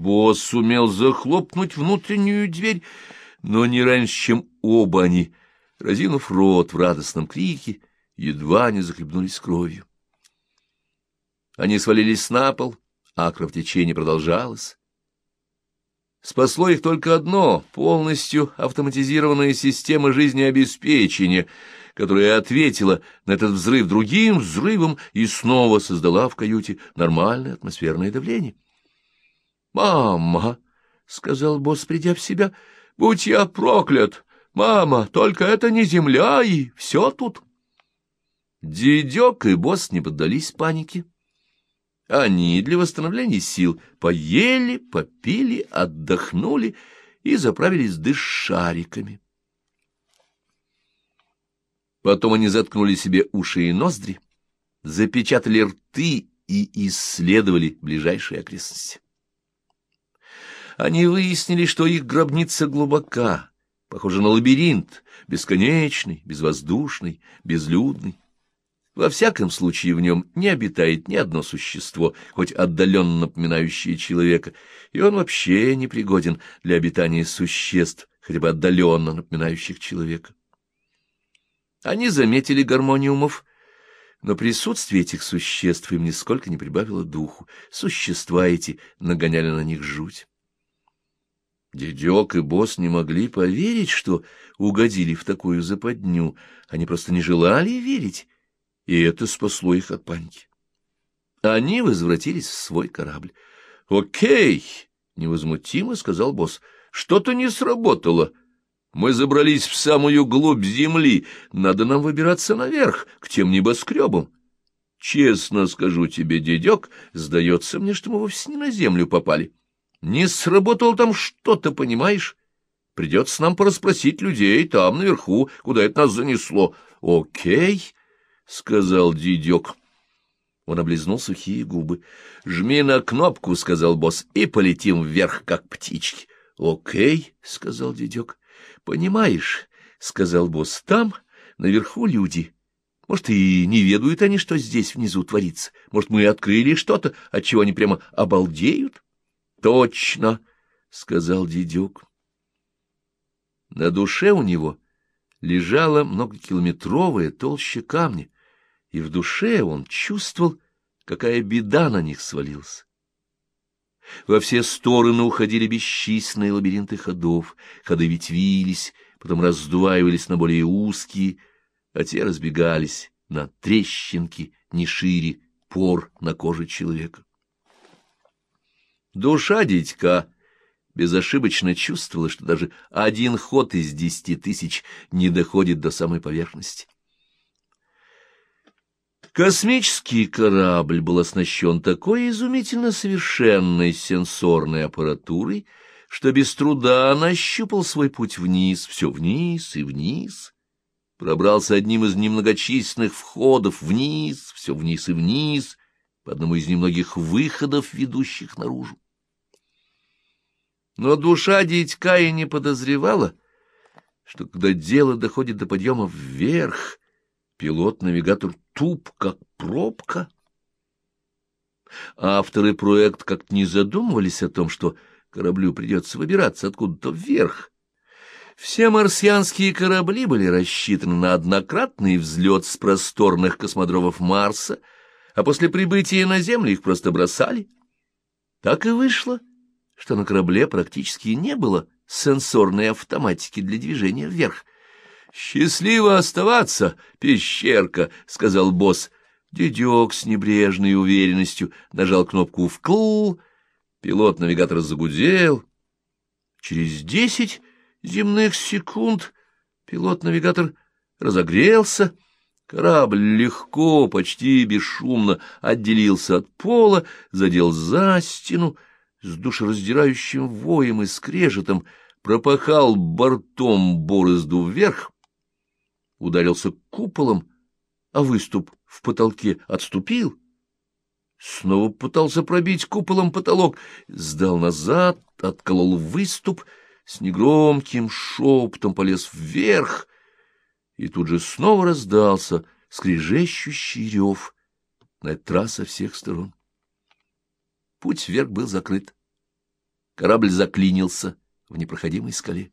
Босс сумел захлопнуть внутреннюю дверь, но не раньше, чем оба они, разинув рот в радостном крике, едва не захлебнулись кровью. Они свалились на пол, а кровотечение продолжалось. Спасло их только одно — полностью автоматизированная система жизнеобеспечения, которая ответила на этот взрыв другим взрывом и снова создала в каюте нормальное атмосферное давление. «Мама!» — сказал босс, придя в себя. «Будь я проклят! Мама, только это не земля, и все тут!» Дедек и босс не поддались панике. Они для восстановления сил поели, попили, отдохнули и заправились дышариками. Потом они заткнули себе уши и ноздри, запечатали рты и исследовали ближайшие окрестности. Они выяснили, что их гробница глубока, похожа на лабиринт, бесконечный, безвоздушный, безлюдный. Во всяком случае в нем не обитает ни одно существо, хоть отдаленно напоминающее человека, и он вообще не пригоден для обитания существ, хотя бы отдаленно напоминающих человека. Они заметили гармониумов, но присутствие этих существ им нисколько не прибавило духу. Существа эти нагоняли на них жуть. Дедек и босс не могли поверить, что угодили в такую западню. Они просто не желали верить и это спасло их от паники. Они возвратились в свой корабль. «Окей!» — невозмутимо сказал босс. «Что-то не сработало. Мы забрались в самую глубь земли. Надо нам выбираться наверх, к тем небоскребам. Честно скажу тебе, дедек, сдается мне, что мы вовсе не на землю попали. Не сработало там что-то, понимаешь? Придется нам порасспросить людей там, наверху, куда это нас занесло. Окей!» — сказал дедек. Он облизнул сухие губы. — Жми на кнопку, — сказал босс, — и полетим вверх, как птички. — Окей, — сказал дедек. — Понимаешь, — сказал босс, — там, наверху люди. Может, и не ведают они, что здесь внизу творится. Может, мы открыли что-то, от чего они прямо обалдеют? — Точно, — сказал дедек. На душе у него лежала многокилометровая толща камня и в душе он чувствовал, какая беда на них свалилась. Во все стороны уходили бесчисленные лабиринты ходов, ходы ветвились, потом раздваивались на более узкие, а те разбегались на трещинки не шире пор на коже человека. Душа дитька безошибочно чувствовала, что даже один ход из десяти тысяч не доходит до самой поверхности. Космический корабль был оснащен такой изумительно совершенной сенсорной аппаратурой, что без труда нащупал свой путь вниз, все вниз и вниз, пробрался одним из немногочисленных входов вниз, все вниз и вниз, одному из немногих выходов, ведущих наружу. Но душа дитька и не подозревала, что когда дело доходит до подъема вверх, пилот-навигатор туп, как пробка. Авторы проекта как-то не задумывались о том, что кораблю придется выбираться откуда-то вверх. Все марсианские корабли были рассчитаны на однократный взлет с просторных космодромов Марса, а после прибытия на Землю их просто бросали. Так и вышло, что на корабле практически не было сенсорной автоматики для движения вверх. «Счастливо оставаться, пещерка», — сказал босс. Дедек с небрежной уверенностью нажал кнопку «вкл». Пилот-навигатор загудел. Через десять земных секунд пилот-навигатор разогрелся. Корабль легко, почти бесшумно отделился от пола, задел за стену, с душераздирающим воем и скрежетом пропахал бортом борозду вверх, ударился куполом, а выступ в потолке отступил. Снова пытался пробить куполом потолок, сдал назад, отколол выступ, с негромким шепотом полез вверх, и тут же снова раздался скрежещущий рев, на этот раз со всех сторон. Путь вверх был закрыт. Корабль заклинился в непроходимой скале.